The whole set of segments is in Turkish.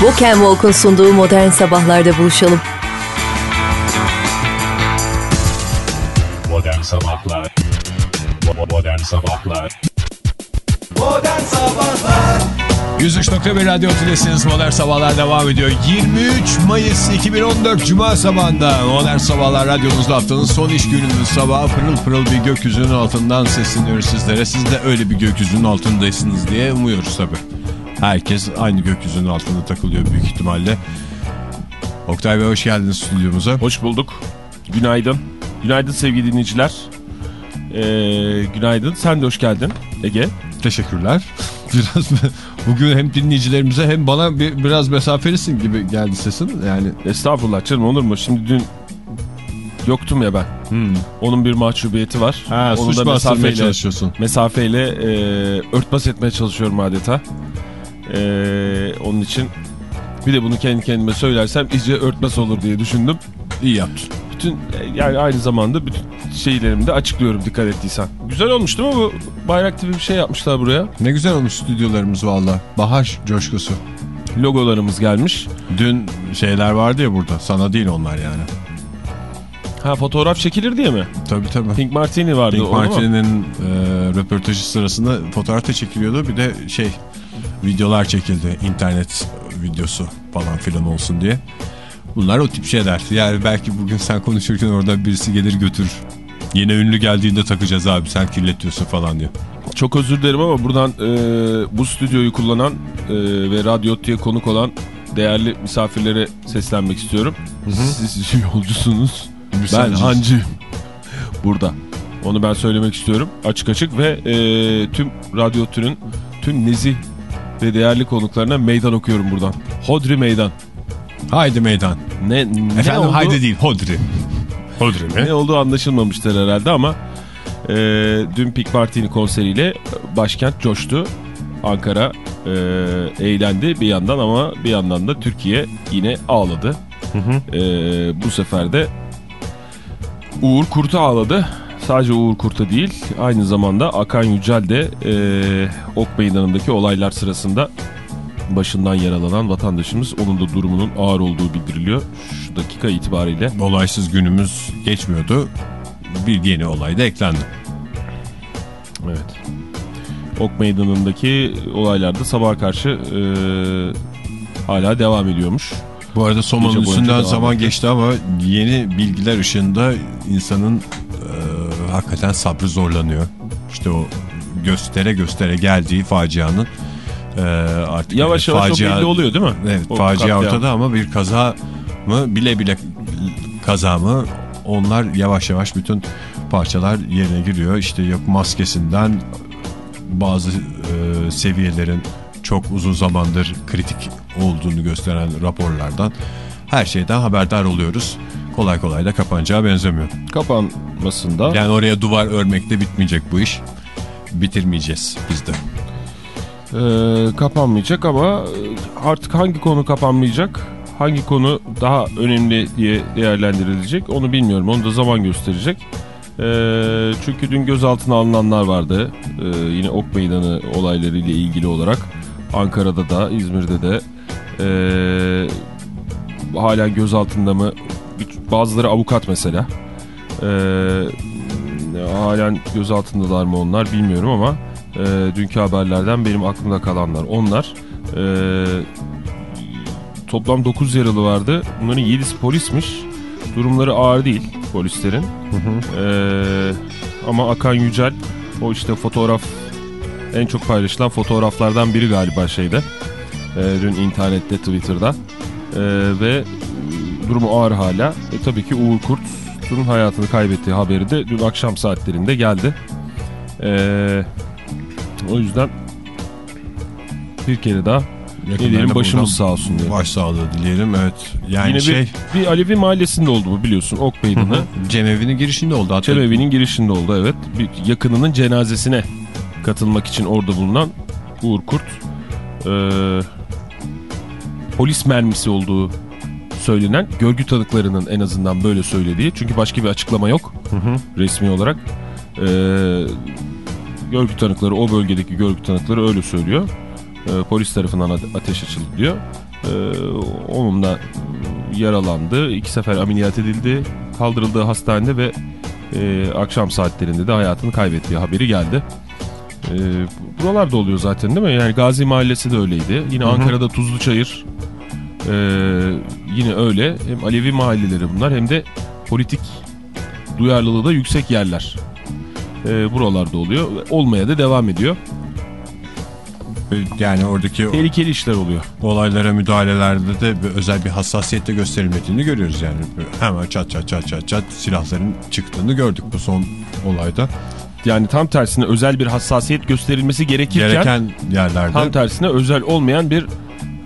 Walk and Walk'un sunduğu Modern Sabahlar'da buluşalım. Modern Sabahlar Modern Sabahlar Modern Sabahlar 103.1 Radyo Tülesi'niz Modern Sabahlar devam ediyor. 23 Mayıs 2014 Cuma sabahında Modern Sabahlar radyomuzda haftanın son iş gününün sabahı pırıl pırıl bir gökyüzünün altından sesleniyoruz sizlere. Siz de öyle bir gökyüzünün altındaysınız diye umuyoruz tabi. Herkes aynı gökyüzünün altında takılıyor büyük ihtimalle. Oktay Bey hoş geldiniz stüdyomuza. Hoş bulduk. Günaydın. Günaydın sevgili dinleyiciler. Ee, günaydın. Sen de hoş geldin Ege. Teşekkürler. Biraz bugün hem dinleyicilerimize hem bana bir, biraz mesafelisin gibi geldi sesin. Yani Estağfurullah canım olur mu? Şimdi dün yoktum ya ben. hmm. Onun bir mahcubiyeti var. ha, Onu suç da mesafeyle, çalışıyorsun. mesafeyle e, örtbas etmeye çalışıyorum adeta. E, onun için bir de bunu kendi kendime söylersem iyice örtbas olur diye düşündüm. İyi yaptın. Bütün yani aynı zamanda bütün şeylerimi de açıklıyorum dikkat ettiysen. Güzel olmuş değil mi bu? Bayrak gibi bir şey yapmışlar buraya. Ne güzel olmuş stüdyolarımız valla. Bahar coşkusu. Logolarımız gelmiş. Dün şeyler vardı ya burada. Sana değil onlar yani. Ha fotoğraf çekilir diye mi? Tabii tabii. Pink Martini vardı Pink? Martini'nin e, röportajı sırasında fotoğraf da çekiliyordu. Bir de şey videolar çekildi. internet videosu falan filan olsun diye. Bunlar o tip şeyler. Yani belki bugün sen konuşurken orada birisi gelir götürür. Yine ünlü geldiğinde takacağız abi sen kirletiyorsun falan diyor. Çok özür dilerim ama buradan e, bu stüdyoyu kullanan e, ve Radyo diye konuk olan değerli misafirlere seslenmek istiyorum. Siz yolcusunuz. Ben Müsaadeniz. hancıyım. Burada. Onu ben söylemek istiyorum. Açık açık ve e, tüm Radyo Tü'nün tüm nezih ve değerli konuklarına meydan okuyorum buradan. Hodri meydan. Haydi meydan. Ne, ne Efendim oldu? haydi değil Hodri. Hodri mi? Ne olduğu anlaşılmamıştır herhalde ama e, dün Pink Martini konseriyle başkent coştu. Ankara e, eğlendi bir yandan ama bir yandan da Türkiye yine ağladı. E, bu sefer de Uğur Kurt'u ağladı. Sadece Uğur Kurt'a değil aynı zamanda Akan Yücel de e, Ok Meydanı'ndaki olaylar sırasında başından yaralanan vatandaşımız onun da durumunun ağır olduğu bildiriliyor. Şu dakika itibariyle. Olaysız günümüz geçmiyordu. Bir yeni olay da eklendi. Evet. Ok Meydanı'ndaki olaylarda sabaha karşı e, hala devam ediyormuş. Bu arada Soma'nın üstünden zaman geçti ama yeni bilgiler ışığında insanın hakikaten sabrı zorlanıyor. İşte o göstere göstere geldiği facianın e, artık Yavaş bir yavaş facia- o belli oluyor değil mi? Evet O facia katliam. ortada ama bir kaza mı bile bile kaza mı onlar yavaş yavaş bütün parçalar yerine giriyor. İşte yok maskesinden bazı e, seviyelerin çok uzun zamandır kritik olduğunu gösteren raporlardan her şeyden haberdar oluyoruz. Kolay kolay da kapanacağı benzemiyor. Kapanmasında Yani oraya duvar örmekle bitmeyecek bu iş. Bitirmeyeceğiz biz de. e, kapanmayacak ama e, artık hangi konu kapanmayacak? Hangi konu daha önemli diye değerlendirilecek onu bilmiyorum. Onu da zaman gösterecek. E, çünkü dün gözaltına alınanlar vardı. E, yine Ok Meydanı olaylarıyla ilgili olarak. Ankara'da da İzmir'de de e, halen gözaltında mı? Bazıları avukat mesela. E, halen gözaltındalar mı onlar bilmiyorum ama e, dünkü haberlerden benim aklımda kalanlar onlar. E, toplam 9 yaralı vardı. Bunların 7'si polismiş. Durumları ağır değil polislerin. E, ama Akan Yücel o işte fotoğraf en çok paylaşılan fotoğraflardan biri galiba şeyde. E, dün internette Twitter'da. E, ve durumu ağır hala. E, tabii ki Uğur Kurt'un hayatını kaybettiği haberi de dün akşam saatlerinde geldi. E, o yüzden bir kere daha ne diyelim Yakınlarda başımız sağ olsun diye. Başsağlığı dileyelim evet. Yani Yine şey bir, bir Alevi mahallesinde oldu bu biliyorsun Ok Meydanı. Cemevinin girişinde oldu. Hatta Çelebi'nin girişinde oldu evet. Bir yakınının cenazesine katılmak için orada bulunan Uğur Kurt e, polis mermisi olduğu söylenen görgü tanıklarının en azından böyle söylediği. Çünkü başka bir açıklama yok resmi olarak. E, görgü tanıkları o bölgedeki görgü tanıkları öyle söylüyor. E, polis tarafından ate- ateş açıldı diyor. Ee, onun da yaralandı. iki sefer ameliyat edildi. Kaldırıldığı hastanede ve e, akşam saatlerinde de hayatını kaybettiği haberi geldi. E, buralarda oluyor zaten değil mi? Yani Gazi Mahallesi de öyleydi. Yine Ankara'da Tuzluçayır e, yine öyle. Hem Alevi mahalleleri bunlar hem de politik duyarlılığı da yüksek yerler. E, buralarda oluyor. Olmaya da devam ediyor. Yani oradaki Tehlikeli işler oluyor. olaylara müdahalelerde de bir özel bir hassasiyette gösterilmediğini görüyoruz yani. Hemen çat çat çat çat çat silahların çıktığını gördük bu son olayda. Yani tam tersine özel bir hassasiyet gösterilmesi gerekirken Gereken yerlerde. tam tersine özel olmayan bir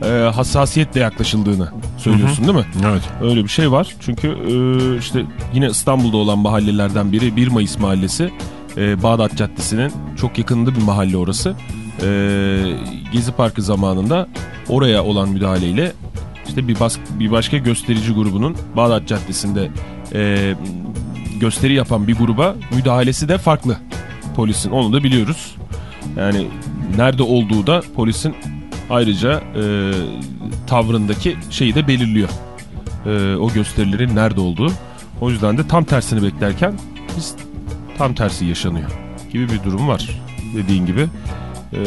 e, hassasiyetle yaklaşıldığını söylüyorsun değil mi? Evet. Öyle bir şey var. Çünkü e, işte yine İstanbul'da olan mahallelerden biri 1 Mayıs Mahallesi. E, Bağdat Caddesi'nin çok yakınında bir mahalle orası. E, Gezi Parkı zamanında oraya olan müdahaleyle işte bir, bas, bir başka gösterici grubunun Bağdat Caddesi'nde e, gösteri yapan bir gruba müdahalesi de farklı polisin. Onu da biliyoruz. Yani nerede olduğu da polisin ayrıca e, tavrındaki şeyi de belirliyor. E, o gösterilerin nerede olduğu. O yüzden de tam tersini beklerken biz tam tersi yaşanıyor gibi bir durum var dediğin gibi. E,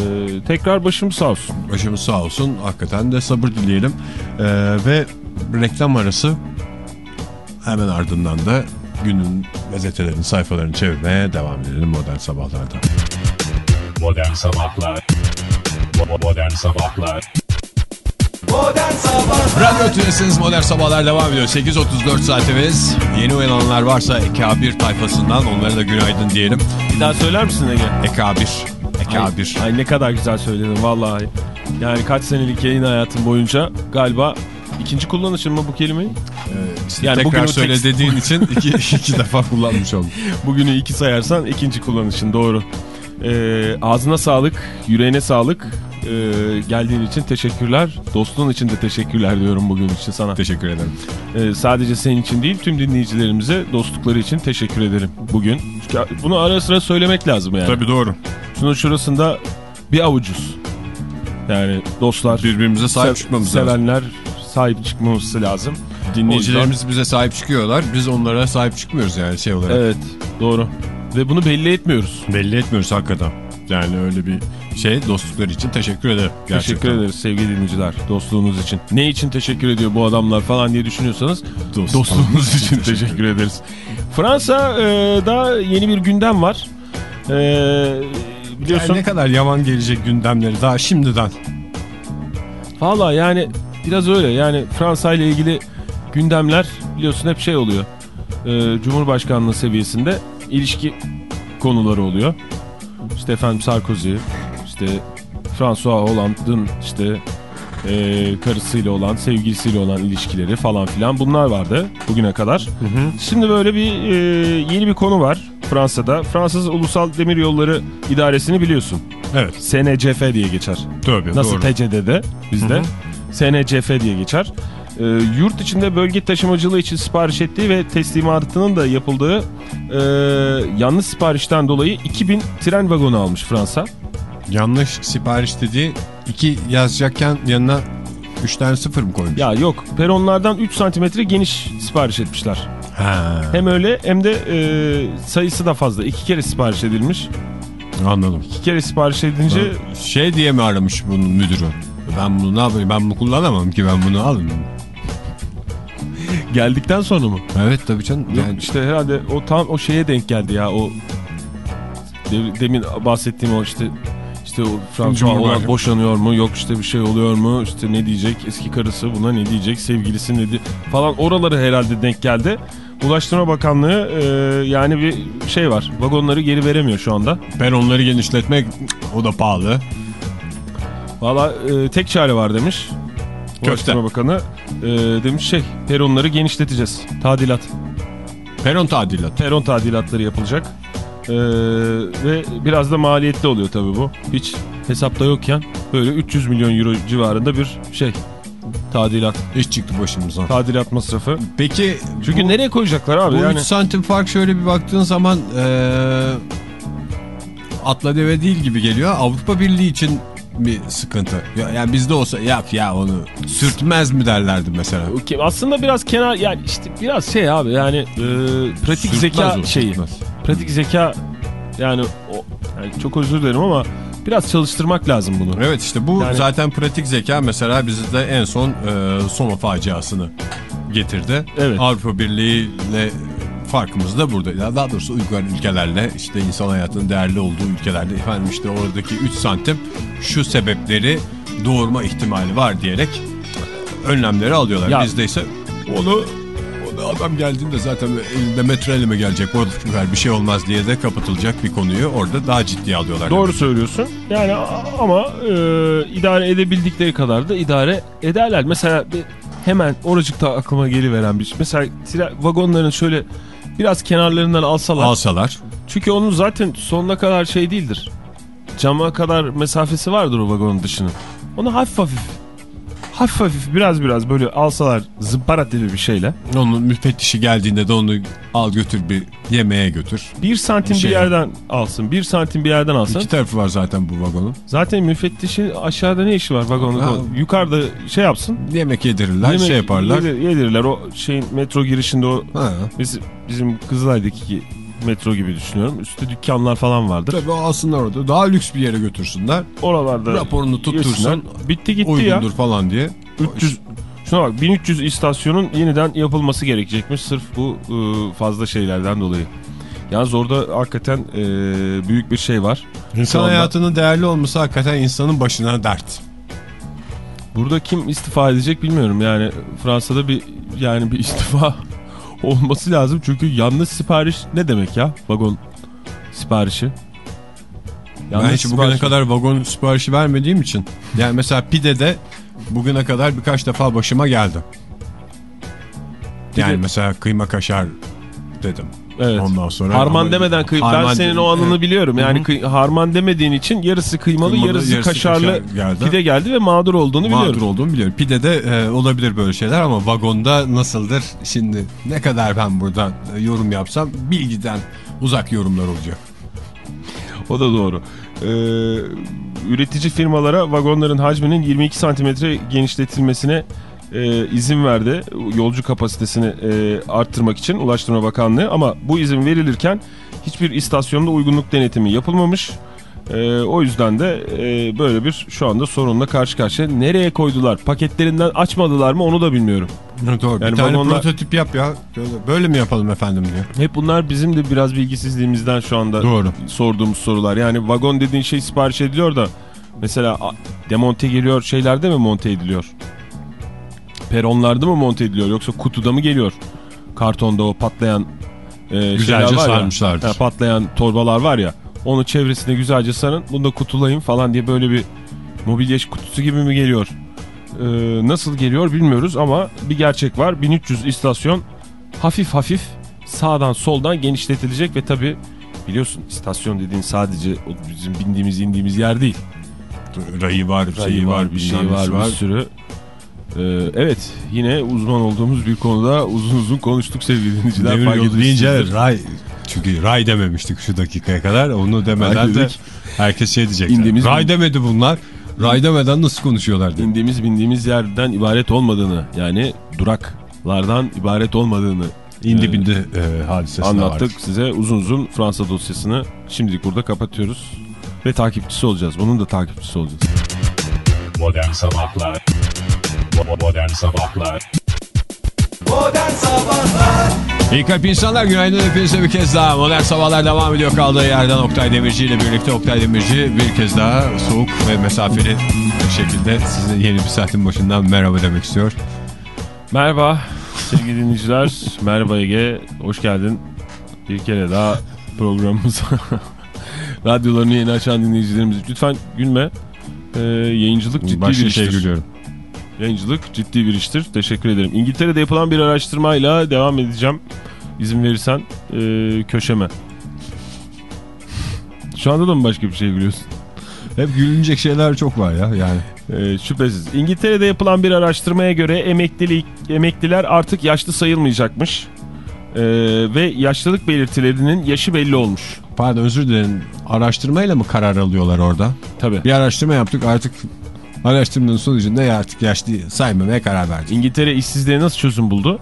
tekrar başım sağ olsun. Başımız sağ olsun. Hakikaten de sabır dileyelim. Ee, ve reklam arası hemen ardından da günün gazetelerin sayfalarını çevirmeye devam edelim modern sabahlarda. Modern Sabahlar Modern Sabahlar Modern Sabahlar Radyo Tülesi'niz Modern Sabahlar devam ediyor. 8.34 saatimiz. Yeni uyananlar varsa Ekabir tayfasından onlara da günaydın diyelim. Bir daha söyler misin Ege? Ekabir. Ekabir. Ay, ay ne kadar güzel söyledin vallahi. Yani kaç senelik yayın hayatım boyunca galiba ikinci kullanışın mı bu kelimeyi? İşte Yani tekrar söyle tekst- dediğin için iki, iki defa kullanmış oldum. Bugünü iki sayarsan ikinci kullanışın doğru. Ee, ağzına sağlık, yüreğine sağlık. Ee, geldiğin için teşekkürler. Dostluğun için de teşekkürler diyorum bugün için sana. Teşekkür ederim. Ee, sadece senin için değil tüm dinleyicilerimize dostlukları için teşekkür ederim bugün. Bunu ara sıra söylemek lazım yani. Tabii doğru. Şunun şurasında bir avucuz. Yani dostlar, Birbirimize sahip sev- çıkmamız lazım. sevenler sahip çıkmamız lazım. Dinleyicilerimiz bize sahip çıkıyorlar. Biz onlara sahip çıkmıyoruz yani şey olarak. Evet doğru. Ve bunu belli etmiyoruz. Belli etmiyoruz hakikaten. Yani öyle bir şey dostlukları için teşekkür ederim. Gerçekten. Teşekkür ederiz sevgili dinleyiciler dostluğunuz için. Ne için teşekkür ediyor bu adamlar falan diye düşünüyorsanız dostluğunuz için teşekkür ederiz. Fransa'da yeni bir gündem var. Ee, biliyorsun Yani ne kadar yaman gelecek gündemleri daha şimdiden. valla yani biraz öyle yani Fransa ile ilgili gündemler biliyorsun hep şey oluyor. Ee, Cumhurbaşkanlığı seviyesinde ilişki konuları oluyor. İşte efendim Sarkozy, işte François Hollande'ın işte e, karısıyla olan, sevgilisiyle olan ilişkileri falan filan bunlar vardı bugüne kadar. Şimdi böyle bir e, yeni bir konu var Fransa'da. Fransız Ulusal Demiryolları İdaresi'ni biliyorsun. Evet. SNCF diye geçer. Tabii Nasıl doğru. TCD'de bizde. SNCF diye geçer. Ee, yurt içinde bölge taşımacılığı için sipariş ettiği ve teslimatının da yapıldığı e, yanlış siparişten dolayı 2000 tren vagonu almış Fransa. Yanlış sipariş dediği iki yazacakken yanına 3 tane sıfır mı koymuş? Ya yok peronlardan 3 santimetre geniş sipariş etmişler. Ha, Hem öyle hem de e, sayısı da fazla. İki kere sipariş edilmiş. anladım. İki kere sipariş edince Şey diye mi aramış bunun müdürü? Ben bunu ne yapayım? Ben bunu kullanamam ki ben bunu alayım. geldikten sonra mı? Evet tabii canım. Yok Yani işte herhalde o tam o şeye denk geldi ya o de- demin bahsettiğim o işte işte Cumhurbaşkanı. olan boşanıyor mu yok işte bir şey oluyor mu işte ne diyecek eski karısı buna ne diyecek sevgilisi ne di falan oraları herhalde denk geldi. Ulaştırma Bakanlığı e, yani bir şey var vagonları geri veremiyor şu anda. peronları genişletmek o da pahalı. Valla e, tek çare var demiş. Köfte. Ulaştırma Bakanı e, demiş şey peronları genişleteceğiz tadilat. Peron tadilatı. peron tadilatları yapılacak. Ee, ve biraz da maliyetli oluyor tabii bu. Hiç hesapta yokken böyle 300 milyon euro civarında bir şey tadilat İş çıktı başımıza. tadilat masrafı. Peki Çünkü bu, nereye koyacaklar abi bu yani? 3 santim fark şöyle bir baktığın zaman eee atla deve değil gibi geliyor. Avrupa Birliği için bir sıkıntı. Ya, yani bizde olsa yap ya onu sürtmez mi derlerdi mesela. Aslında biraz kenar yani işte biraz şey abi yani e, pratik Sürtmez zeka o, şeyi. sürtmez. Pratik zeka yani, o, yani çok özür dilerim ama biraz çalıştırmak lazım bunu. Evet işte bu Yani- zaten pratik zeka mesela bizde en son e, Soma faciasını getirdi. Evet. Avrupa Birliği ile farkımız da burada. Ya daha doğrusu uygar ülkelerle işte insan hayatının değerli olduğu ülkelerde efendim işte oradaki 3 santim şu sebepleri doğurma ihtimali var diyerek önlemleri alıyorlar. Ya- Bizde ise onu onu adam geldiğinde zaten elinde metre elime gelecek o ver bir şey olmaz diye de kapatılacak bir konuyu orada daha ciddiye alıyorlar. Doğru söylüyorsun. Yani ama e, idare edebildikleri kadar da idare ederler. Mesela bir, hemen oracıkta aklıma geliveren bir şey. Mesela tren- vagonların şöyle biraz kenarlarından alsalar. Alsalar. Çünkü onun zaten sonuna kadar şey değildir. Cama kadar mesafesi vardır o vagonun dışının. Onu hafif hafif hafif hafif biraz biraz böyle alsalar zımpara gibi bir şeyle. Onun müfettişi geldiğinde de onu al götür bir yemeğe götür. Bir santim Bir bir, şey yerden alsın. Bir santim bir yerden alsın. İki tarafı var zaten bu vagonun. Zaten müfettişin aşağıda ne işi var vagonun? Ha. Yukarıda şey yapsın. Yemek yedirirler, yemek şey yaparlar. yedir- yedirirler. O şeyin metro girişinde o Ha. biz, bizim Kızılay'daki metro gibi düşünüyorum. Üstte dükkanlar falan vardır. Tabii alsınlar orada. Daha lüks bir yere götürsünler. Oralarda Raporunu tuttursun. Bitti gitti ya. Uygundur falan diye. 300 Şuna bak 1300 istasyonun yeniden yapılması gerekecekmiş sırf bu e, fazla şeylerden dolayı. Yalnız orada hakikaten e, büyük bir şey var. İnsan anda- hayatının değerli olması hakikaten insanın başına dert. Burada kim istifa edecek bilmiyorum. Yani Fransa'da bir yani bir istifa olması lazım. Çünkü yalnız sipariş ne demek ya? Vagon siparişi. ben hiç bugüne sipariş- kadar vagon siparişi vermediğim için. Yani mesela pidede bugüne kadar birkaç defa başıma geldi. Yani Pide- mesela kıyma kaşar dedim. Evet. Ondan sonra Harman ama- demeden kıy ben Harman senin dedim, o anını evet. biliyorum. Yani Hı hı. harman demediğin için yarısı kıymalı, Kıymalı, yarısı, yarısı kaşarlı kaşar geldi. pide geldi ve mağdur olduğunu Mağdur biliyorum. olduğumu biliyorum. Pidede e, olabilir böyle şeyler ama vagonda nasıldır? Şimdi ne kadar ben burada e, yorum yapsam bilgiden uzak yorumlar olacak. O da doğru. Ee, üretici firmalara vagonların hacminin 22 santimetre genişletilmesine e, izin verdi. Yolcu kapasitesini e, arttırmak için Ulaştırma Bakanlığı. Ama bu izin verilirken hiçbir istasyonda uygunluk denetimi yapılmamış. E, o yüzden de e, böyle bir şu anda sorunla karşı karşıya. Nereye koydular? Paketlerinden açmadılar mı onu da bilmiyorum. Doğru. Yani bir tane vagonlar- prototip yap ya. Böyle, mi yapalım efendim diye. Hep bunlar bizim de biraz bilgisizliğimizden şu anda Doğru. sorduğumuz sorular. Yani vagon dediğin şey sipariş ediliyor da mesela demonte geliyor şeylerde mi monte ediliyor? Peronlarda mı monte ediliyor yoksa kutuda mı geliyor? Kartonda o patlayan e, Güzelce var ya. sarmışlardır. Ha, patlayan torbalar var ya. Onu çevresine güzelce sarın. Bunu da kutulayın falan diye böyle bir mobilya kutusu gibi mi geliyor? Ee, nasıl geliyor bilmiyoruz ama bir gerçek var. 1300 istasyon hafif hafif sağdan soldan genişletilecek ve tabi biliyorsun istasyon dediğin sadece bizim bindiğimiz indiğimiz yer değil. Rayı var, Rayı şeyi var, bir şey var, nesi bir sürü. Ee, evet yine uzman olduğumuz bir konuda uzun uzun konuştuk sevgili dinleyiciler. Demir yolu deyince ray. Çünkü ray dememiştik şu dakikaya kadar. Onu demeden de herkes şey diyecek. İndiğimiz- ray demedi bunlar. Ray demeden nasıl konuşuyorlar diye. indiğimiz bindiğimiz yerden ibaret olmadığını yani duraklardan ibaret olmadığını İndi e, bindi e, hadisesi de anlattık var. size uzun uzun Fransa dosyasını şimdilik burada kapatıyoruz ve takipçisi olacağız. Bunun da takipçisi olacağız. Modern Sabahlar Modern Sabahlar Modern Sabahlar İyi kalp insanlar günaydın hepinize bir kez daha. Modern Sabahlar devam ediyor kaldığı yerden Oktay Demirci ile birlikte Oktay Demirci bir kez daha soğuk ve mesafeli bir şekilde size yeni bir saatin başından merhaba demek istiyor. Merhaba sevgili dinleyiciler. Merhaba Ege. Hoş geldin. Bir kere daha programımıza. Radyolarını yeni açan dinleyicilerimiz lütfen gülme. Ee, yayıncılık ciddi Başka bir şey iştir. gülüyorum. Yayıncılık ciddi bir iştir. Teşekkür ederim. İngiltere'de yapılan bir araştırmayla devam edeceğim. İzin verirsen e, köşeme. Şu anda da mı başka bir şey gülüyorsun? Hep gülünecek şeyler çok var ya yani. E, şüphesiz. İngiltere'de yapılan bir araştırmaya göre emeklilik, emekliler artık yaşlı sayılmayacakmış. Ee, ve yaşlılık belirtilerinin yaşı belli olmuş. Pardon özür dilerim. Araştırmayla mı karar alıyorlar orada? Tabii. Bir araştırma yaptık artık araştırmanın sonucunda ya artık yaşlı saymamaya karar verdik. İngiltere işsizliğe nasıl çözüm buldu?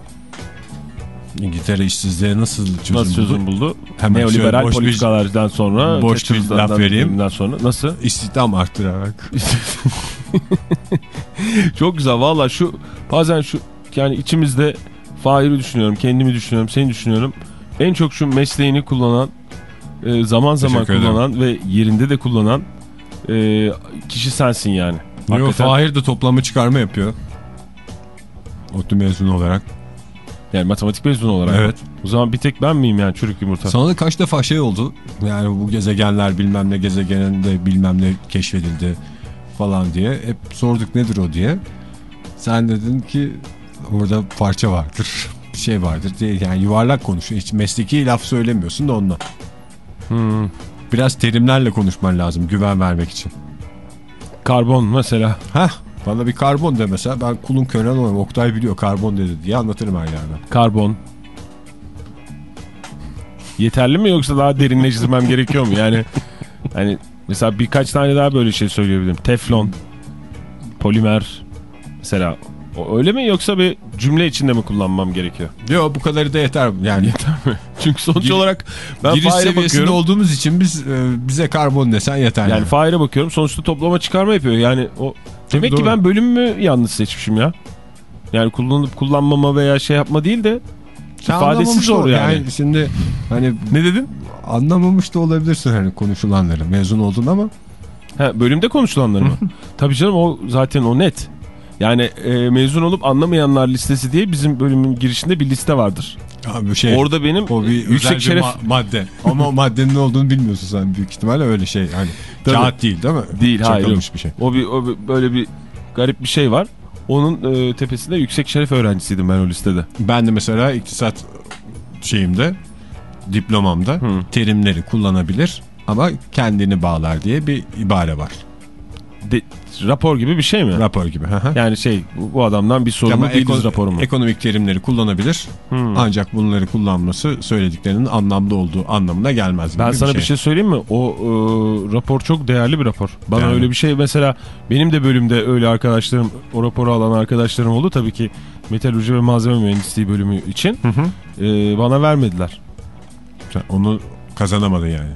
İngiltere işsizliğe nasıl çözüm nasıl buldu? çözüm buldu? Hemen Neoliberal boş bir- politikalardan sonra boş bir laf vereyim. sonra nasıl? İstihdam arttırarak. Çok güzel valla şu bazen şu yani içimizde Fahir'i düşünüyorum, kendimi düşünüyorum, seni düşünüyorum. En çok şu mesleğini kullanan, e, zaman zaman Teşekkür ederim. kullanan ve yerinde de kullanan e, kişi sensin yani. Yok Hakikaten- Fahir de toplama çıkarma yapıyor. ODTÜ mezunu olarak. Yani matematik mezunu olarak. Evet. O zaman bir tek ben miyim yani çürük yumurta? Sana da kaç defa şey oldu. Yani bu gezegenler bilmem ne gezegeninde bilmem ne keşfedildi falan diye. Hep sorduk nedir o diye. Sen dedin ki orada parça vardır. Bir şey vardır diye. Yani yuvarlak konuşuyor. Hiç mesleki laf söylemiyorsun da onunla. Hmm. Biraz terimlerle konuşman lazım güven vermek için. Karbon mesela. Hah bana bir karbon de mesela ben kulun kören olayım. Oktay biliyor karbon dedi diye anlatırım her yerden. Karbon. Yeterli mi yoksa daha derinleştirmem gerekiyor mu? Yani hani mesela birkaç tane daha böyle şey söyleyebilirim. Teflon, polimer mesela. O öyle mi yoksa bir cümle içinde mi kullanmam gerekiyor? Yok bu kadarı da yeter. Yani Çünkü sonuç Gir- olarak ben giriş seviyesinde bakıyorum. olduğumuz için biz e, bize karbon desen yeter. Yani Yani, Fahir'e bakıyorum sonuçta toplama çıkarma yapıyor. Yani o demek ki doğru. ben bölümümü yanlış seçmişim ya. Yani kullanıp kullanmama veya şey yapma değil de Sen ifadesi zor ol- yani. Şimdi hani Ne dedin? anlamamış da olabilirsin hani konuşulanları mezun oldun ama Ha, bölümde konuşulanlar mı? Tabii canım o zaten o net. Yani e, mezun olup anlamayanlar listesi diye bizim bölümün girişinde bir liste vardır. abi şey Orada benim o bir yüksek bir şeref ma- madde ama o maddenin ne olduğunu bilmiyorsun sen büyük ihtimalle öyle şey hani Tabii. kağıt değil değil mi? Değil, hayır, bir şey. o bir, o bir- böyle bir garip bir şey var. Onun e, tepesinde yüksek şeref öğrencisiydim ben o listede. Ben de mesela iktisat şeyimde diplomamda Hı. terimleri kullanabilir ama kendini bağlar diye bir ibare var. De, rapor gibi bir şey mi? Rapor gibi. Yani şey bu, adamdan bir sorumlu değiliz raporu mu? ekonomik terimleri kullanabilir. Hmm. Ancak bunları kullanması söylediklerinin anlamlı olduğu anlamına gelmez. Ben sana bir şey söyleyeyim mi? O e, rapor çok değerli bir rapor. Bana Yani. öyle bir şey mesela benim de bölümde öyle arkadaşlarım o raporu alan arkadaşlarım oldu. Tabii ki metalurji ve malzeme mühendisliği bölümü için Hı hı. e, bana vermediler. Sen onu kazanamadın yani.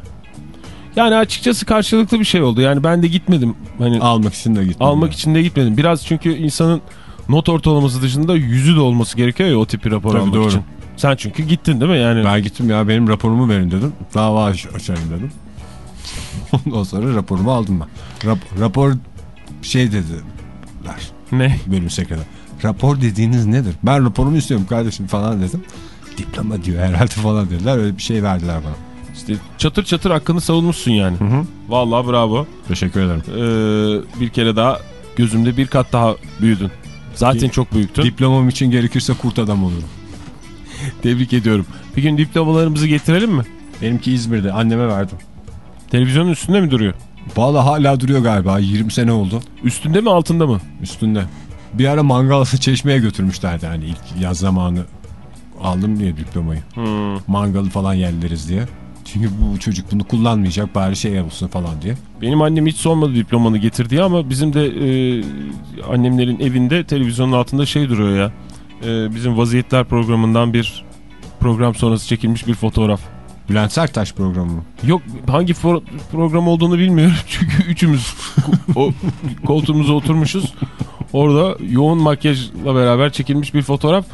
Yani açıkçası karşılıklı bir şey oldu. Yani ben de gitmedim. Hani Almak için de gitmedin. almak yani. için de gitmedim. Biraz çünkü insanın not ortalaması dışında yüzü de olması gerekiyor ya o tip bir rapor Tabii almak doğru. için. Sen çünkü gittin değil mi? Yani Ben gittim ya benim raporumu verin dedim. Dava aç açarım dedim. Ondan sonra raporumu aldım ben. Rap- rapor şey dediler ne? bölüm sekreter. Rapor dediğiniz nedir? Ben raporumu istiyorum kardeşim falan dedim. Diploma diyor herhalde falan dediler. Öyle bir şey verdiler bana. İşte çatır çatır hakkını savunmuşsun yani. Hı hı. Vallahi bravo. Teşekkür ederim. Ee, bir kere daha gözümde bir kat daha büyüdün. Zaten Di- çok büyüktün. Diplomam için gerekirse kurt adam olurum. Tebrik ediyorum. Bir gün diplomalarımızı getirelim mi? Benimki İzmir'de anneme verdim. Televizyonun üstünde mi duruyor? Vallahi hala duruyor galiba 20 sene oldu Üstünde mi altında mı? üstünde. Bir ara mangal çeşmeye götürmüşlerdi hani ilk yaz zamanı aldım diye diplomayı. Hmm. Mangalı falan yerleriz diye. Çünkü bu çocuk bunu kullanmayacak bari şey olsun falan diye. Benim annem hiç sormadı diplomanı getir diye ama bizim de e, annemlerin evinde televizyonun altında şey duruyor ya. E, bizim vaziyetler programından bir program sonrası çekilmiş bir fotoğraf. Bülent Serttaş programı mı? Yok hangi program olduğunu bilmiyorum. Çünkü üçümüz o koltuğumuza oturmuşuz. Orada yoğun makyajla beraber çekilmiş bir fotoğraf.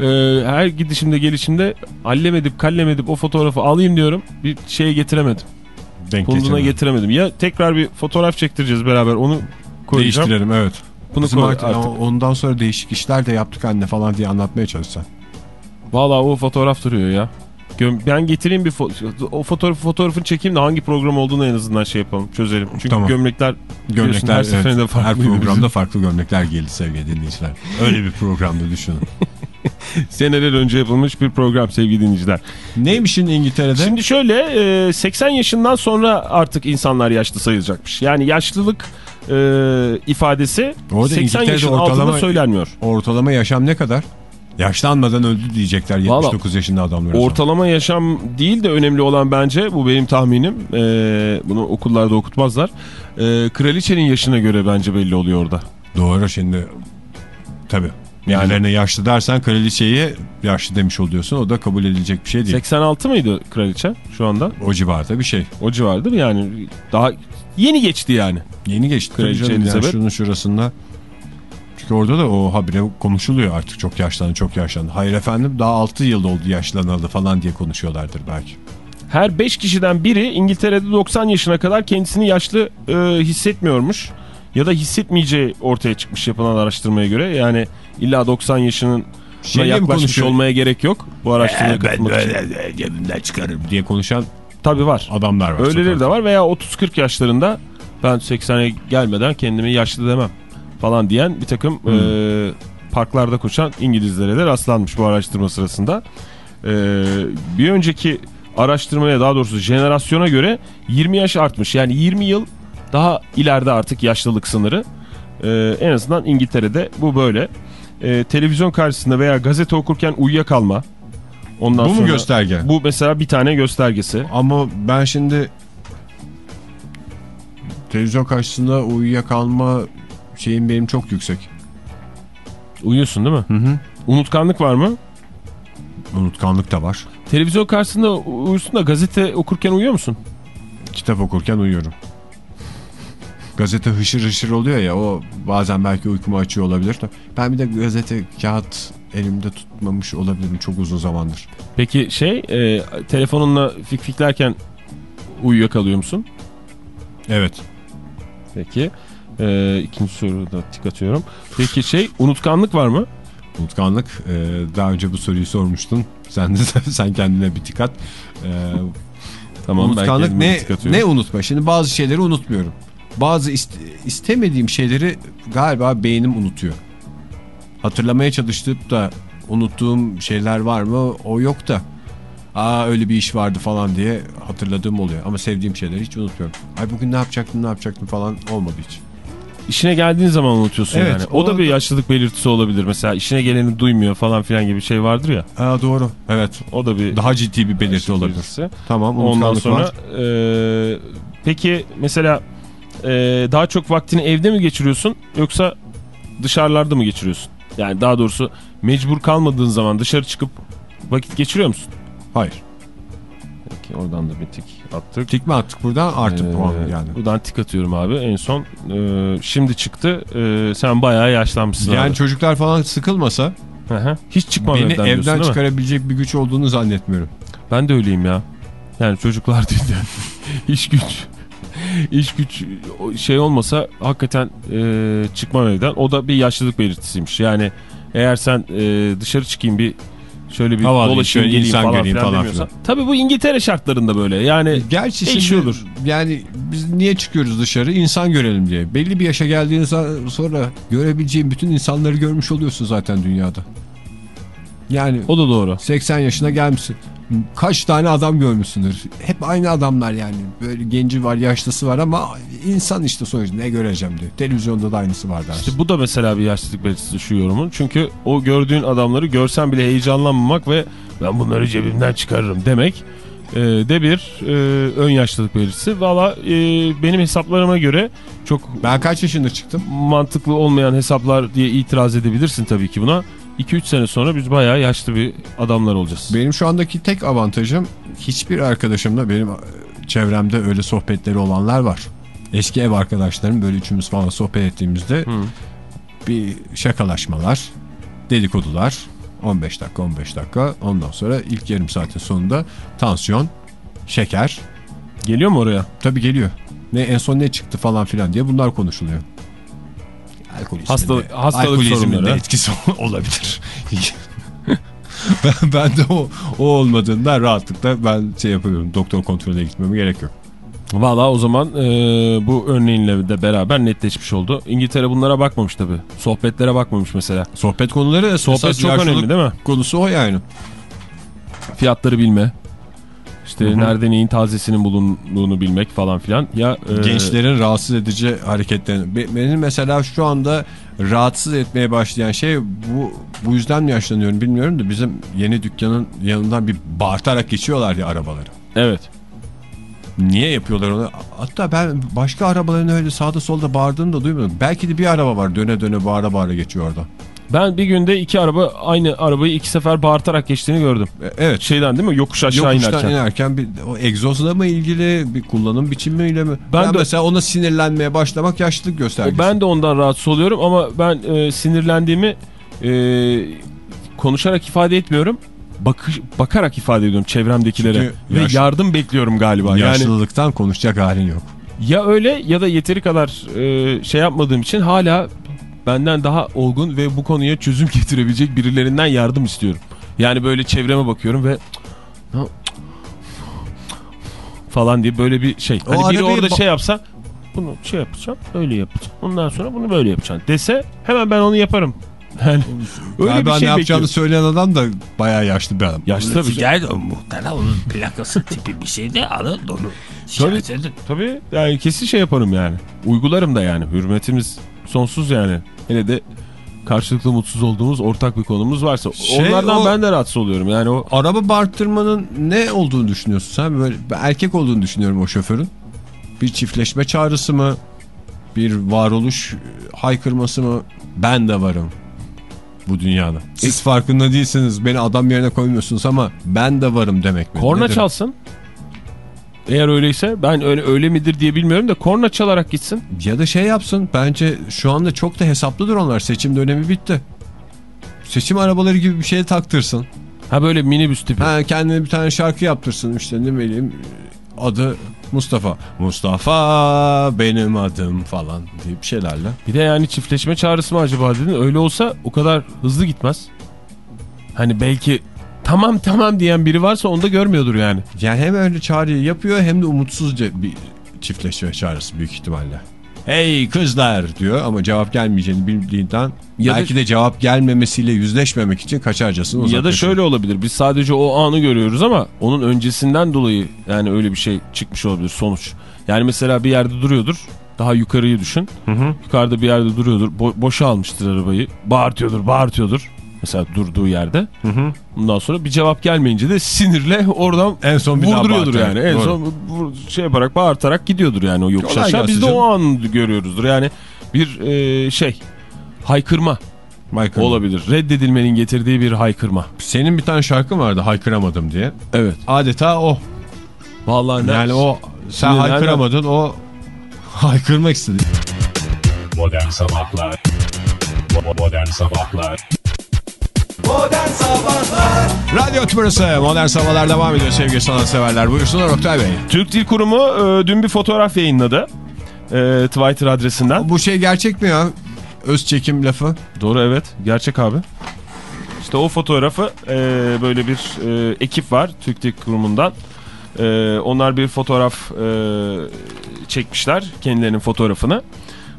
Ee, her gidişimde gelişimde allem edip kallem edip o fotoğrafı alayım diyorum. Bir şeye getiremedim. Denk getiremedim. Ya tekrar bir fotoğraf çektireceğiz beraber onu koyacağım. Değiştirelim evet. Bunu Bizim koy artık, artık. ondan sonra değişik işler de yaptık anne falan diye anlatmaya çalışsan. Vallahi o fotoğraf duruyor ya. Ben getireyim bir fo- o fotoğraf fotoğrafını çekeyim de hangi program olduğunu en azından şey yapalım çözelim. Çünkü Tamam. gömlekler Gömlekler her seferinde evet, farklı. her bizim. programda farklı gömlekler geldi sevgili dinleyiciler. Öyle bir programda düşünün. Seneler önce yapılmış bir program sevgili dinleyiciler. Neymişin İngiltere'de? Şimdi şöyle e, 80 yaşından sonra artık insanlar yaşlı sayılacakmış. Yani yaşlılık e, ifadesi Orada 80 İngiltere'de yaşın ortalama- altında söylenmiyor. Ortalama yaşam ne kadar? Yaşlanmadan öldü diyecekler 79 yaşında adamlar. Ortalama yaşam değil de önemli olan bence bu benim tahminim. Ee, bunu okullarda okutmazlar. Kraliçenin yaşına göre bence belli oluyor orada. Doğru şimdi tabii. Birilerine yaşlı dersen kraliçeyi yaşlı demiş oluyorsun. O da kabul edilecek bir şey değil. 86 mıydı kraliçe şu anda? O civarda bir şey. O civardır yani daha yeni geçti yani. Yeni geçti. Kraliçe yani şunun şurasında. Çünkü orada da o habire konuşuluyor artık çok yaşlandı çok yaşlandı. Hayır efendim daha 6 yıl oldu yaşlanalı falan diye konuşuyorlardır belki. Her 5 kişiden biri İngiltere'de 90 yaşına kadar kendisini yaşlı e, hissetmiyormuş. Ya da hissetmeyeceği ortaya çıkmış yapılan araştırmaya göre. Yani illa 90 yaşının Şeyle yaklaşmış olmaya gerek yok bu araştırmaya katılmak için. cebimden çıkarım diye konuşan Tabii var. adamlar var. Öyleleri de var veya 30-40 yaşlarında ben 80'e gelmeden kendimi yaşlı demem falan diyen bir takım e, parklarda koşan İngilizlere de rastlanmış bu araştırma sırasında. E, bir önceki araştırmaya daha doğrusu jenerasyona göre 20 yaş artmış. Yani 20 yıl daha ileride artık yaşlılık sınırı. E, en azından İngiltere'de bu böyle. E, televizyon karşısında veya gazete okurken uyuyakalma. Ondan Bu mu sonra- gösterge? Bu mesela bir tane göstergesi. Ama ben şimdi televizyon karşısında uyuyakalma şeyim benim çok yüksek. Uyuyorsun değil mi? Hı hı. Unutkanlık var mı? Unutkanlık da var. Televizyon karşısında uyursun da gazete okurken uyuyor musun? Kitap okurken uyuyorum. Gazete hışır hışır oluyor ya o bazen belki uykumu açıyor olabilir de. Ben bir de gazete kağıt elimde tutmamış olabilirim çok uzun zamandır. Peki şey e, telefonunla fik fiklerken uyuyakalıyor musun? Evet. Peki. E, ikinci soruda tik atıyorum. Peki şey unutkanlık var mı? Unutkanlık e, daha önce bu soruyu sormuştun. Sen de sen kendine bir tik at. E, Tamam unutkanlık ne, ne unutma? Şimdi bazı şeyleri unutmuyorum. Bazı ist- istemediğim şeyleri galiba beynim unutuyor. Hatırlamaya çalıştıp da unuttuğum şeyler var mı? O yok da. Aa öyle bir iş vardı falan diye hatırladığım oluyor. Ama sevdiğim şeyleri hiç unutmuyorum. Ay bugün ne yapacaktım ne yapacaktım falan olmadı hiç. İşine geldiğin zaman unutuyorsun Evet, yani. O, o da bir yaşlılık belirtisi olabilir. Mesela işine geleni duymuyor falan filan gibi bir şey vardır ya. Aa doğru. Evet. O da bir Daha ciddi bir belirti olabilir. belirtisi. Tamam Ondan sonra var. e, peki mesela e, daha çok vaktini evde mi geçiriyorsun yoksa dışarılarda mı geçiriyorsun? Yani daha doğrusu mecbur kalmadığın zaman dışarı çıkıp vakit geçiriyor musun? Hayır. Peki oradan da bir tik attık. Tik mi attık buradan artı Ee, puan yani. Buradan tik atıyorum abi. En son e, şimdi çıktı. E, sen bayağı yaşlanmışsın Yani abi. çocuklar falan sıkılmasa Hı hı. Hiç çıkmam beni evden, çıkarabilecek bir güç olduğunu zannetmiyorum. Ben de öyleyim ya. Yani çocuklar değil de iş güç. İş güç şey olmasa hakikaten e, çıkmam evden. O da bir yaşlılık belirtisiymiş. Yani eğer sen e, dışarı çıkayım bir şöyle bir Hava alayım, dolaşayım şöyle geleyim insan falan, göreyim filan falan demiyorsan. Tabii bu İngiltere şartlarında böyle. Yani Gerçi İş şimdi olur. yani biz niye çıkıyoruz dışarı? İnsan görelim diye. Belli bir yaşa geldiğiniz sonra görebileceğin bütün insanları görmüş oluyorsun zaten dünyada. Yani o da doğru. 80 yaşına gelmişsin. Kaç tane adam görmüşsündür. Hep aynı adamlar yani. Böyle genci var, yaşlısı var ama insan işte sonuçta ne göreceğim diyor. Televizyonda da aynısı var dersin. İşte bu da mesela bir yaşlılık belirtisi şu yorumun. Çünkü o gördüğün adamları görsen bile heyecanlanmamak ve ben bunları cebimden çıkarırım demek e, de bir e, ön yaşlılık belirtisi. Valla e, benim hesaplarıma göre çok Ben kaç yaşında çıktım? mantıklı olmayan hesaplar diye itiraz edebilirsin tabii ki buna. 2-3 sene sonra biz bayağı yaşlı bir adamlar olacağız. Benim şu andaki tek avantajım hiçbir arkadaşımla benim e, çevremde öyle sohbetleri olanlar var. Eski ev arkadaşlarım böyle üçümüz falan sohbet ettiğimizde Hı. bir şakalaşmalar, dedikodular 15 dakika 15 dakika ondan sonra ilk yarım saatin sonunda tansiyon, şeker Geliyor mu oraya? tabi geliyor. Ne en son ne çıktı falan filan diye bunlar konuşuluyor. Alkolizmin Hasta- hastalık alkolizmin sorunları. etkisi olabilir. ben, ben de o, o olmadığında rahatlıkla ben şey yapıyorum. Doktor kontrolüne gitmeme gerek yok. Valla o zaman e, bu örneğinle de beraber netleşmiş oldu. İngiltere bunlara bakmamış tabii. Sohbetlere bakmamış mesela. Sohbet konuları Sohbet esas çok önemli değil mi? Konusu o yani. Fiyatları bilme. İşte nerede neyin tazesinin bulunduğunu bilmek falan filan. Ya e, Gençlerin rahatsız edici hareketlerini. Be- Benim mesela şu anda rahatsız etmeye başlayan şey bu bu yüzden mi yaşlanıyorum bilmiyorum da bizim yeni dükkanın yanından bir bağırtarak geçiyorlar ya arabaları. Evet. Niye yapıyorlar onu? Hatta ben başka arabaların öyle sağda solda bağırdığını da duymadım. Belki de bir araba var döne döne bağıra bağıra geçiyor orada. Ben bir günde iki araba aynı arabayı iki sefer bağırtarak geçtiğini gördüm. E, Evet. Şeyden değil mi? Yokuş aşağı Yokuştan inerken. inerken bir, o egzozla mı ilgili bir kullanım biçimiyle mi? Ben Ben, de- mesela ona sinirlenmeye başlamak yaşlılık göstergesi. Ben de ondan rahatsız oluyorum ama ben e, sinirlendiğimi e, konuşarak ifade etmiyorum. Bakış, bakarak ifade ediyorum çevremdekilere. Çünkü Ve yaş- yardım bekliyorum galiba. Yani Yaşlılıktan konuşacak halin yok. ya öyle ya da yeteri kadar e, şey yapmadığım için hala benden daha olgun ve bu konuya çözüm getirebilecek birilerinden yardım istiyorum. Yani böyle çevreme bakıyorum ve falan diye böyle bir şey. O Hani biri orada şey yapsa bunu şey yapacağım, öyle yapacağım. Ondan sonra bunu böyle yapacaksın dese hemen ben onu yaparım. Yani öyle Galiba bir şey ne yapacağını bekliyorum. söyleyen adam da bayağı yaşlı bir adam. Yaşlı tabii. Gel muhtemelen onun plakası tipi bir şey de alın onu. Tabii, tabii yani kesin şey yaparım yani. Uygularım da yani. Hürmetimiz sonsuz yani. Hele de karşılıklı mutsuz olduğumuz ortak bir konumuz varsa. Şey, onlardan o- ben de rahatsız oluyorum. Yani o Araba bağırttırmanın ne olduğunu düşünüyorsun sen? Böyle erkek olduğunu düşünüyorum o şoförün. Bir çiftleşme çağrısı mı? Bir varoluş haykırması mı? Ben de varım bu dünyada. Siz farkında değilsiniz. Beni adam yerine koymuyorsunuz ama ben de varım demek mi? korna Nedir? çalsın. Eğer öyleyse ben öyle öyle midir diye bilmiyorum da korna çalarak gitsin. Ya da şey yapsın. Bence şu anda çok da hesaplıdır onlar. Seçim dönemi bitti. Seçim arabaları gibi bir şey taktırsın. Ha böyle minibüs tipi. Ha, kendine bir tane şarkı yaptırsın işte ne bileyim adı Mustafa. Mustafa benim adım falan diye bir şeylerle. Bir de yani çiftleşme çağrısı mı acaba dedin. Öyle olsa o kadar hızlı gitmez. Hani belki tamam tamam diyen biri varsa onu da görmüyordur yani. Yani hem öyle çağrıyı yapıyor hem de umutsuzca bir çiftleşme çağrısı büyük ihtimalle. Hey kızlar diyor ama cevap gelmeyeceğini bildiğinden Ya da- belki de cevap gelmemesiyle yüzleşmemek için kaçarcasına Ya da uzaklaşıyor. şöyle olabilir. Biz sadece o anı görüyoruz ama onun öncesinden dolayı yani öyle bir şey çıkmış olabilir sonuç. Yani mesela bir yerde duruyordur. Daha yukarıyı düşün. Yukarıda bir yerde duruyordur. Bo boşa almıştır arabayı. Bağırtıyordur, bağırtıyordur. Mesela durduğu yerde. Bundan sonra bir cevap gelmeyince de sinirle oradan En son bir daha vurduruyordur yani. En Doğru. son şey yaparak bağırtarak gidiyordur yani o yokuş aşağı. Biz de o anı görüyoruzdur. Yani bir e, şey haykırma Michael. olabilir. Reddedilmenin getirdiği bir haykırma. Senin bir tane şarkın vardı haykıramadım diye. Evet. Adeta o. Vallahi ne- Yani o sen Şimdi haykıramadın o haykırmak istedi. Modern Sabahlar Modern Sabahlar Modern Sabahlar Radyo Tümrüsü Modern Sabahlar devam ediyor sevgili sanatseverler. Buyursunlar Oktay Bey. Türk Dil Kurumu e, dün bir fotoğraf yayınladı. E, Twitter adresinden. Bu şey gerçek mi ya? Öz çekim lafı. Doğru evet. Gerçek abi. İşte o fotoğrafı e, böyle bir e, ekip var Türk Dil Kurumu'ndan. E, onlar bir fotoğraf e, çekmişler. Kendilerinin fotoğrafını.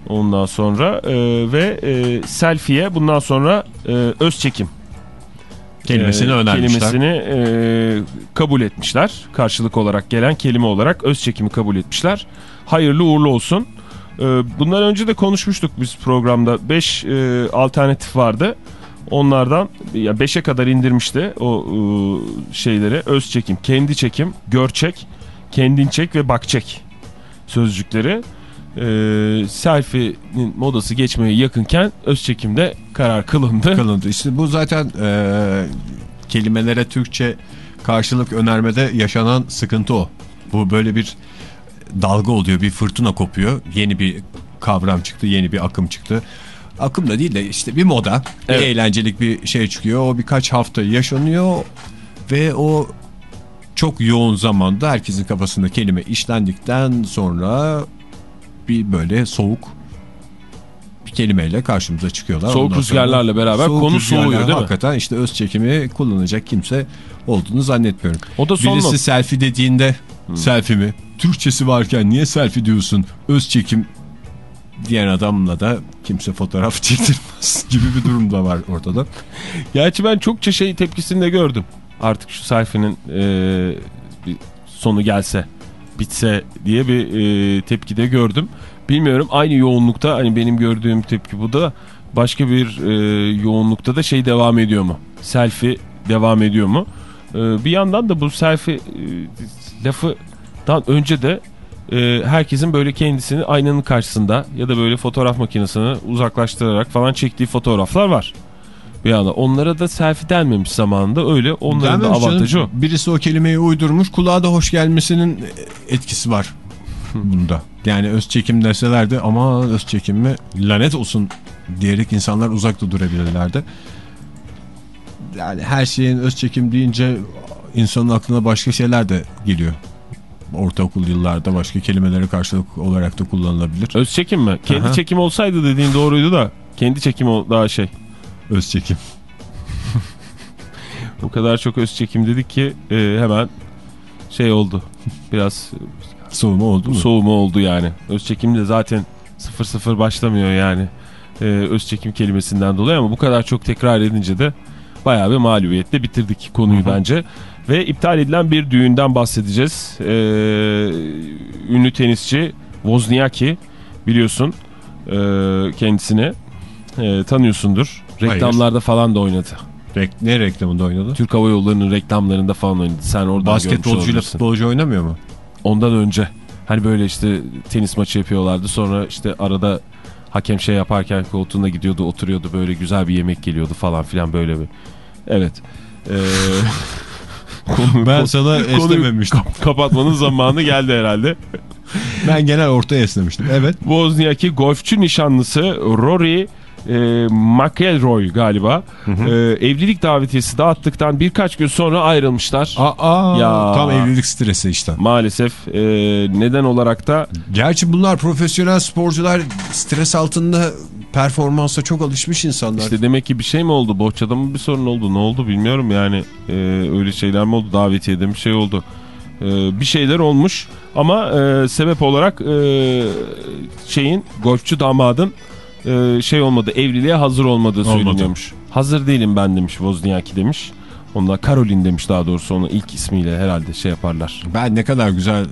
Ondan sonra e, ve e, selfie'ye bundan sonra e, öz çekim Kelimesini e, önermişler. Kelimesini e, kabul etmişler. Karşılık olarak gelen kelime olarak öz çekimi kabul etmişler. Hayırlı uğurlu olsun. E, bundan önce de konuşmuştuk biz programda. 5 e, alternatif vardı. Onlardan ya 5'e kadar indirmişti o e, şeyleri. Öz çekim, kendi çekim, gör çek, kendin çek ve bak çek sözcükleri. E, selfie'nin modası geçmeye yakınken öz çekimde karar kılındı. Kılındı. İşte bu zaten e, kelimelere Türkçe karşılık önermede yaşanan sıkıntı o. Bu böyle bir dalga oluyor, bir fırtına kopuyor. Yeni bir kavram çıktı, yeni bir akım çıktı. Akım da değil de işte bir moda, Evet. bir eğlencelik bir şey çıkıyor. O birkaç hafta yaşanıyor ve o çok yoğun zamanda herkesin kafasında kelime işlendikten sonra bir böyle soğuk bir kelimeyle karşımıza çıkıyorlar. Soğuk Ondan rüzgarlarla beraber konu rüzgarlar, soğuyor, değil mi? Hakikaten işte öz çekimi kullanacak kimse olduğunu zannetmiyorum. O da son Birisi not- selfie dediğinde selfie mi? Türkçesi varken niye selfie diyorsun? Öz çekim diyen adamla da kimse fotoğraf çektirmez gibi bir durum da var ortada. Gerçi ben çokça şey tepkisini de gördüm. Artık şu selfie'nin e, bir sonu gelse bitse diye bir e, tepki de gördüm. Bilmiyorum aynı yoğunlukta hani benim gördüğüm tepki bu da başka bir e, yoğunlukta da şey devam ediyor mu? Selfie devam ediyor mu? E, bir yandan da bu selfie e, lafıdan önce de e, herkesin böyle kendisini aynanın karşısında ya da böyle fotoğraf makinesini uzaklaştırarak falan çektiği fotoğraflar var. Bir yana onlara da selfie denmemiş zamanında öyle onların da Denmemiş canım. avantajı o. Birisi o kelimeyi uydurmuş kulağa da hoş gelmesinin etkisi var bunda. Yani öz çekim deselerdi ama öz çekim mi lanet olsun diyerek insanlar uzakta durabilirlerdi. Yani her şeyin öz çekim deyince insanın aklına başka şeyler de geliyor. Ortaokul yıllarda başka kelimelere karşılık olarak da kullanılabilir. Öz çekim mi? Kendi Aha. çekim olsaydı dediğin doğruydu da kendi çekim daha şey. Öz çekim. O kadar çok öz çekim dedik ki e, hemen şey oldu. Biraz Soğuma oldu mu? soğuma oldu yani. Öz çekim de zaten 0-0 başlamıyor yani. E, öz çekim kelimesinden dolayı ama bu kadar çok tekrar edince de bayağı bir mağlubiyetle bitirdik konuyu bence. Ve iptal edilen bir düğünden bahsedeceğiz. E, ünlü tenisçi Wozniacki biliyorsun e, kendisini e, tanıyorsundur. Hayır. Reklamlarda falan da oynadı. Rek- ne reklamında oynadı? Türk Hava Yolları'nın reklamlarında falan oynadı. Sen oradan Basketbolcuyla futbolcu oynamıyor mu? Ondan önce hani böyle işte tenis maçı yapıyorlardı. Sonra işte arada hakem şey yaparken koltuğuna gidiyordu oturuyordu böyle güzel bir yemek geliyordu falan filan böyle bir. Evet. Ee, konu- Ben sana esnememiştim. kap- kapatmanın zamanı geldi herhalde. Ben genel ortaya esnemiştim. Evet. Wozniacki golfçü nişanlısı Rory e, McIlroy galiba e, evlilik davetiyesi dağıttıktan birkaç gün sonra ayrılmışlar. Aa, Ya. tam evlilik stresi işte. Maalesef e, neden olarak da Gerçi bunlar profesyonel sporcular stres altında performansa çok alışmış insanlar. işte demek ki bir şey mi oldu? Bohçada mı bir sorun oldu? Ne oldu bilmiyorum yani e, öyle şeyler mi oldu? Davetiyede bir şey oldu. E, bir şeyler olmuş ama e, sebep olarak e, şeyin golfçü damadın e, şey olmadı evliliğe hazır olmadığı Olmadı. söyleniyormuş. Hazır değilim ben demiş Wozniacki demiş. Onda Caroline demiş daha doğrusu onun ilk ismiyle herhalde şey yaparlar. Ben ne kadar güzel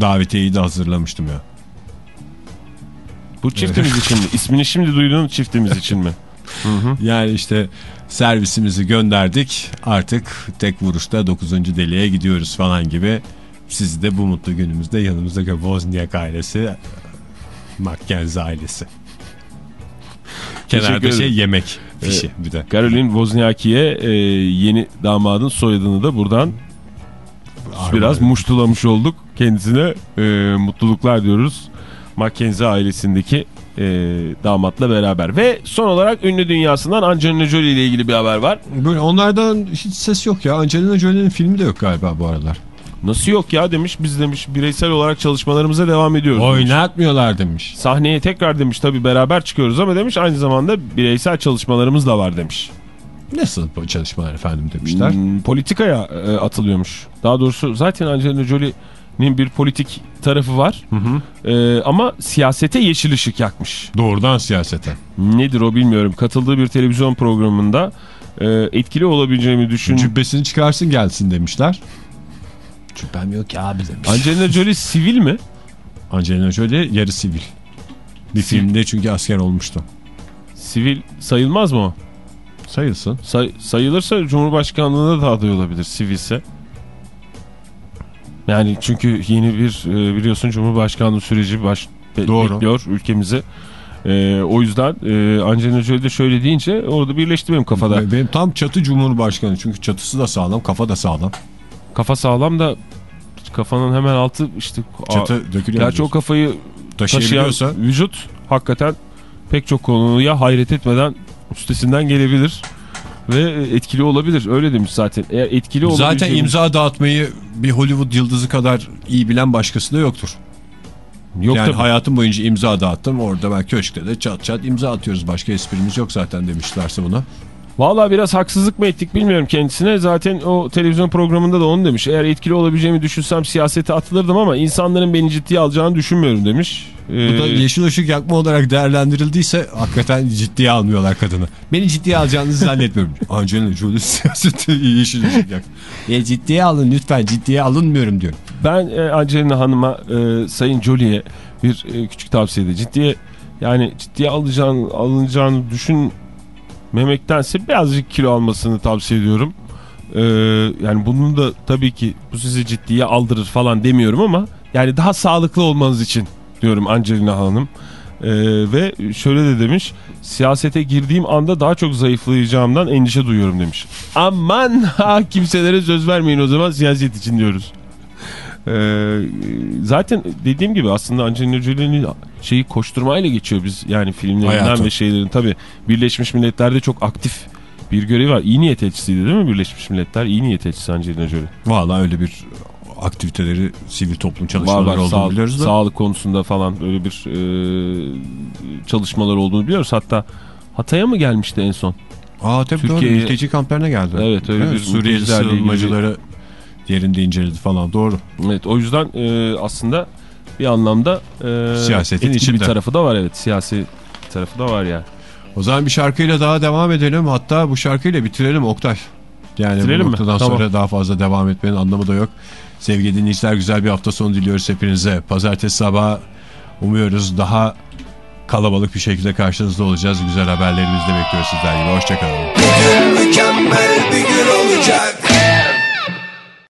davetiyeyi de hazırlamıştım ya. Bu çiftimiz için mi? İsmini şimdi duyduğun çiftimiz için mi? Yani işte servisimizi gönderdik artık tek vuruşta 9. deliğe gidiyoruz falan gibi. Sizi de bu mutlu günümüzde yanımızda Wozniak ailesi, Mackenzie ailesi. Kenarda şey yemek fişi bir de. Caroline Wozniacki'ye e, yeni damadın soyadını da buradan biraz muştulamış olduk. Kendisine e, mutluluklar diyoruz. Mackenzie ailesindeki e, damatla beraber. Ve son olarak ünlü dünyasından Angelina Jolie ile ilgili bir haber var. Böyle onlardan hiç ses yok ya. Angelina Jolie'nin filmi de yok galiba bu aralar. Nasıl yok ya demiş. Biz demiş bireysel olarak çalışmalarımıza devam ediyoruz. demiş. Oynatmıyorlar demiş. Sahneye tekrar demiş tabii beraber çıkıyoruz ama demiş aynı zamanda bireysel çalışmalarımız da var demiş. Nasıl bu çalışmalar efendim demişler. Hmm, politikaya e, atılıyormuş. Daha doğrusu zaten Angelina Jolie'nin bir politik tarafı var. E, ama siyasete yeşil ışık yakmış. Doğrudan siyasete. Nedir o bilmiyorum. Katıldığı bir televizyon programında e, etkili olabileceğimi düşün. Cübbesini çıkarsın gelsin demişler. Cübbem yok ya abi demiş. Angelina Jolie sivil mi? Angelina Jolie yarı sivil. Bir filmde çünkü asker olmuştu. Sivil sayılmaz mı o? Sayılsın. Say- sayılırsa Cumhurbaşkanlığına da aday olabilir sivilse. Yani çünkü yeni bir e, biliyorsun Cumhurbaşkanlığı süreci baş Doğru. bekliyor ülkemizi. E, o yüzden e, Angelina Jolie de şöyle deyince orada birleşti benim kafada. Benim tam çatı cumhurbaşkanı çünkü çatısı da sağlam kafa da sağlam. Kafa sağlam da kafanın hemen altı işte Çatı dökülüyor. Gerçi o kafayı taşıyan taşıyabiliyorsa vücut hakikaten pek çok konuya hayret etmeden üstesinden gelebilir. Ve etkili olabilir. Öyle demiş zaten. Eğer etkili zaten olabileceğini- imza dağıtmayı bir Hollywood yıldızı kadar iyi bilen başkası da yoktur. Yok yani tabii. hayatım boyunca imza dağıttım. Orada ben köşkte de çat çat imza atıyoruz. Başka esprimiz yok zaten demişlerse buna. Vallahi biraz haksızlık mı ettik bilmiyorum kendisine. Zaten o televizyon programında da onu demiş. Eğer etkili olabileceğimi düşünsem siyasete atılırdım ama insanların beni ciddiye alacağını düşünmüyorum demiş. Bu da Ee, yeşil ışık yakma olarak değerlendirildiyse hakikaten ciddiye almıyorlar kadını. Beni ciddiye alacağınızı zannetmiyorum. Angelina Jolie siyasette yeşil ışık yak. E, ciddiye alın lütfen ciddiye alınmıyorum diyor. Ben e, Angelina Hanım'a, e, Sayın Jolie'ye bir e, küçük tavsiyede ciddiye yani ciddiye alacağını, alınacağını düşünmemektense birazcık kilo almasını tavsiye ediyorum. E, yani bunun da tabii ki bu sizi ciddiye aldırır falan demiyorum ama yani daha sağlıklı olmanız için diyorum Angelina Hanım. E, ve şöyle de demiş siyasete girdiğim anda daha çok zayıflayacağımdan endişe duyuyorum demiş. Aman ha kimselere söz vermeyin o zaman siyaset için diyoruz. Ee, zaten dediğim gibi aslında Angelina Jolie'nin şeyi koşturmayla geçiyor biz yani filmlerinden Hayatı. ve şeylerin tabi Birleşmiş Milletler'de çok aktif bir görevi var. İyi niyet elçisiydi değil mi Birleşmiş Milletler? İyi niyet elçisi Angelina Jolie. Valla öyle bir aktiviteleri sivil toplum çalışmaları Var var olduğunu sağlık, biliyoruz da. sağlık konusunda falan öyle bir e, çalışmalar olduğunu biliyoruz. Hatta Hatay'a mı gelmişti en son? Aa tabii Türkiye'ye- doğru mülteci kamplarına geldi. Evet, öyle bir Suriyeli sığınmacıları yerinde inceledi falan doğru. Evet o yüzden e, aslında bir anlamda e, Siyasetin içinde. bir tarafı da var evet siyasi tarafı da var yani. O zaman bir şarkıyla daha devam edelim. Hatta bu şarkıyla bitirelim Oktay. Yani Bitirelim bu mi? noktadan Tamam. sonra daha fazla devam etmenin anlamı da yok. Sevgili dinleyiciler güzel bir hafta sonu diliyoruz hepinize. Pazartesi sabahı umuyoruz daha kalabalık bir şekilde karşınızda olacağız. Güzel haberlerimizi de bekliyoruz sizler gibi. Hoşçakalın. Mükemmel bir gün oldu